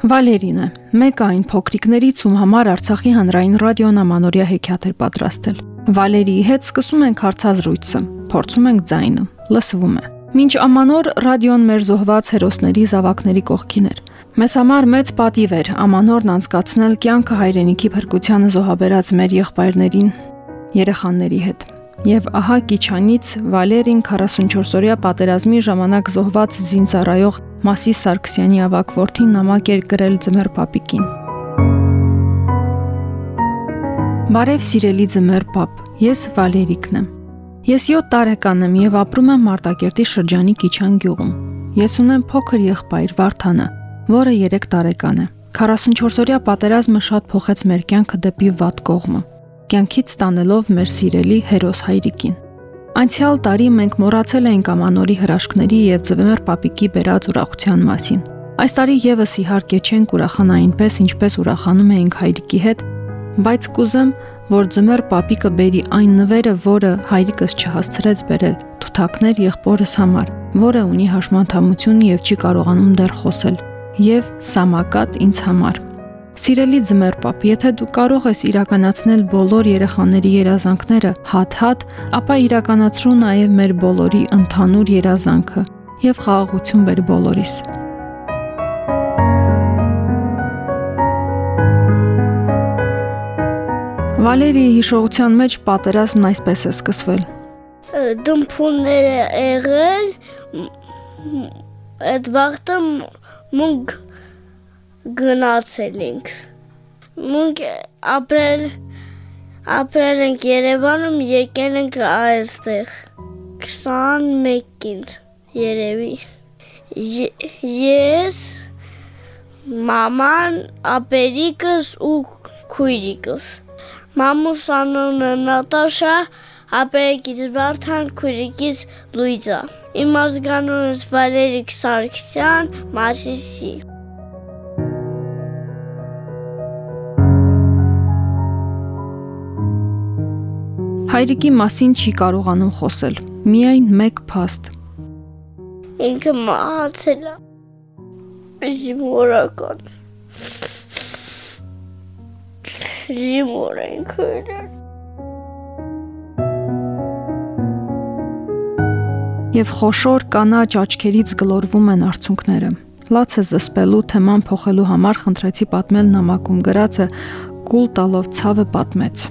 Վալերին է։ Մեկ այն փոքրիկներից, ում համար Արցախի հանրային ռադիոն ամանորյա հեքիաթ էր պատրաստել։ Վալերիի հետ սկսում ենք հարցազրույցը, փորձում ենք ձայնը, լսվում է։ Մինչ ամանոր ռադիոն մեր զոհված հերոսների զավակների կողքին էր։ Մեզ համար մեծ պատիվ էր ամանորն անցկացնել կյանքը հայրենիքի փրկությանը զոհաբերած մեր եղբայրներին, երեխաների հետ։ Եվ ահա Կիչանից Վալերին 44-օրյա պատերազմի ժամանակ զոհված զինծառայող Մասի Սարգսյանի ավակ որդին նամակ էր գրել Ձմեռ պապիկին։ Բարև սիրելի Ձմեռ պապ, ես Վալերիկն եմ։ Ես 7 տարեկան եմ եւ ապրում եմ Մարտակերտի շրջանի Կիչան գյուղում։ Ես ունեմ փոքր եղբայր Վարդանը, որը 3 տարեկան է։ 44-օրյա պատերազմը շատ փոխեց մեր կյանքը դեպի վատ կողմը կյանքից ստանելով մեր սիրելի հերոս հայրիկին։ Անցյալ տարի մենք մոռացել էինք ամանորի հրաշքների եւ ձվեմեր պապիկի բերած ուրախության մասին։ Այս տարի եւս իհարկե չենք ուրախանա այնպես, ինչպես ուրախանում էինք հայրիկի հետ, բայց կուզեմ, որ ձմեր պապիկը բերի այն նվերը, որը հայրիկս չհասցրեց բերել, թութակներ եղբորս համար, որը ունի հաշմանդամություն եւ չի կարողանում դեռ խոսել, եւ սամակատ ինձ համար Սիրելի ձմեր պապ, եթե դու կարող ես իրականացնել բոլոր երեխաների երազանքները հատ-հատ, ապա իրականացրու նաև մեր բոլորի ընդհանուր երազանքը եւ խաղաղություն բեր բոլորիս։ Վալերիի հիշողության մեջ պատերազմն այսպես է սկսվել։ Դմփունները եղել այդ վաղտը մունք գնացել ենք։ Մենք ապրել ապրել ենք Երևանում, եկել ենք այստեղ 21-ին երևի։ Ես մաման, ապերիկս ու քույրիկս։ Մամուս անունը Նատաշա, ապերիկից Վարդան, քույրիկից Լուիզա։ Իմ ազգանունս Վալերիկ Սարգսյան, Մասիսի։ Հայրիկի մասին չի կարողանում խոսել։ Միայն մեկ փաստ։ Ինքը մահացել է։ Զինվորական։ Զինվոր ինքը։ Եվ խոշոր կանաչ աչքերից գլորվում են արցունքները։ Լացը զսպելու թեման փոխելու համար խնդրեցի պատմել նամակում գրածը կուլ տալով ցավը պատմեց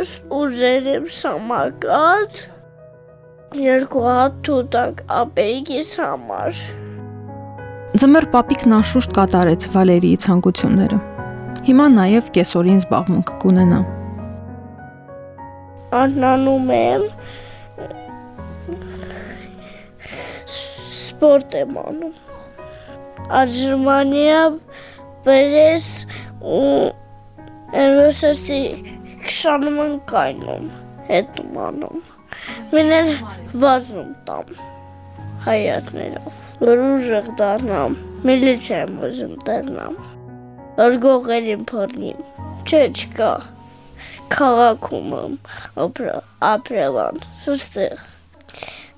ես ուզեր եմ սամակած երկու հատ թուտակ ապերիկիս համար։ Ձմեռ պապիկն անշուշտ կատարեց Վալերիի ցանկությունները։ Հիմա նաև կեսօրին զբաղմունք կունենա։ Անանում եմ սպորտ եմ անում։ Աջրմանիա պրես ու Էրոսի քշանում են կայնում, հետում անում։ Մենալ վազում տամ հայատներով, որ ուժեղ դառնամ, միլիցիայում ուզում դառնամ, որ գողերին փռնիմ, չէ չկա, քաղաքում եմ ապրելան, սստեղ,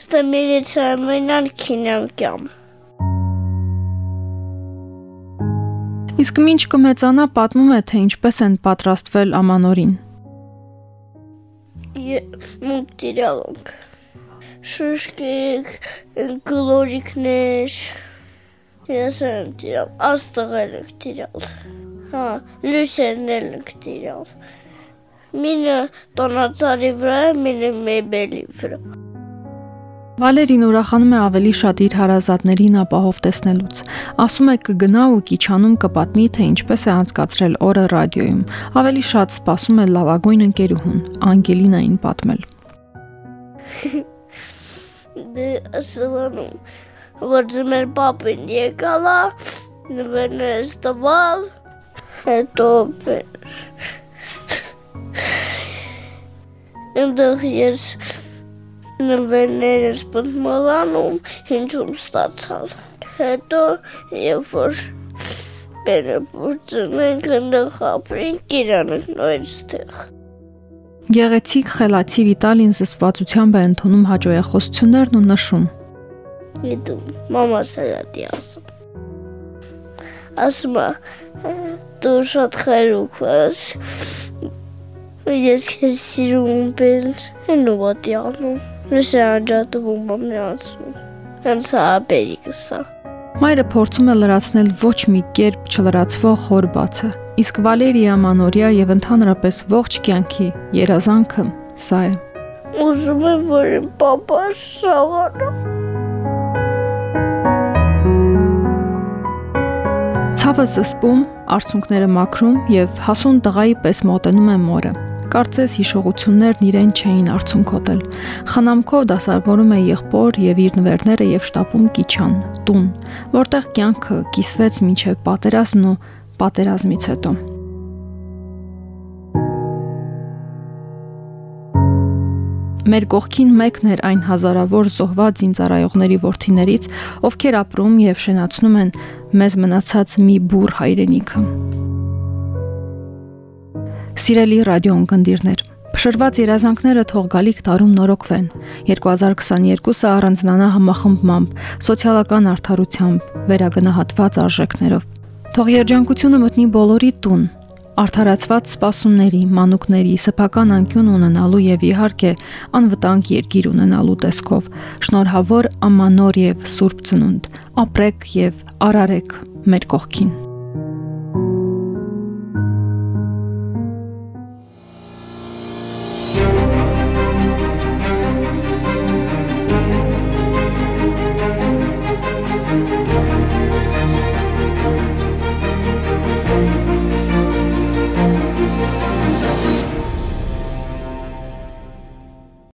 ստե միլիցիայում մենալ քինեմ կյամ, Իսկ ինչ կմեծանա պատմում է թե ինչպես են պատրաստվել ամանորին մուկ տիրալոնք։ Շուշկիկ, գլորիկներ, ես եմ տիրալ, աստղել ենք տիրալ, հա, լույսերներ ենք տիրալ, մինը տոնածարի վրա է, մինը մեբելի վրա։ Վալերին ուրախանում է ավելի շատ իր հարազատներին ապահով տեսնելուց։ Ասում է կգնա ու Կիչանում կպատմի, թե ինչպես է անցկացրել օրը ռադիոյում։ Ավելի շատ սպասում է լավագույն ընկերուհուն, Անգելինային պատմել։ Դե ասալանում որ ձմեր պապին եկալա, նվերներս տվալ, հետո Այնտեղ ես նվերներս պատմալանում հինչում ստացալ։ Հետո երբ որ Պերեպուրցն ենք այնտեղ ապրենք իրանք նույնստեղ։ Գեղեցիկ խելացի Վիտալին զսպվածությամբ է ընդունում հաջողություններն ու նշում. Գիտում, մամաս հրատի ասում։ Ասում է, դու շատ խելուք ես, Ես քեզ սիրում եմ, հենու ոտի անում։ Նույնիսկ անջատվում մամյանցում։ Հենց ապերիկը սա։ Մայրը փորձում է լրացնել ոչ մի կերպ չլրացվող խոր բացը։ Իսկ Վալերիա Մանորիա եւ ընդհանրապես ողջ կյանքի երազանքը սա է։ Ուզում եմ, որ իմ papa շաղանա։ Ցավը զսպում, արցունքները մաքրում եւ հասուն տղայի պես մոտենում է մորը կարծես հիշողություններն իրեն չէին արցունք հոտել։ Խնամքով դասարվորում է եղբոր եւ իր նվերները եւ շտապում Կիչան, տուն, որտեղ կյանքը կիսվեց մինչեւ պատերազմն ու պատերազմից հետո։ Մեր կողքին մեկն էր այն հազարավոր զոհված զինծառայողների worth-իներից, ովքեր ապրում եւ շենացնում են մեզ մնացած մի բուր հայրենիքը։ Սիրելի ռադիո ընկերներ, Փշրված երազանքները թող գալիք տարում նորոգվեն։ 2022-ը առանձնանա համախմբմամբ, սոցիալական արդարությամբ, վերագնահատված արժեքներով։ Թող երջանկությունը մտնի բոլորի տուն, արդարացված սպասումների, մանուկների, սեփական անկյուն ունենալու եւ իհարկե անվտանգ երկիր ունենալու տեսքով։ Շնորհավոր ամանոր եւ սուրբ ծնունդ։ Ապրեք եւ արարեք մեր կողքին։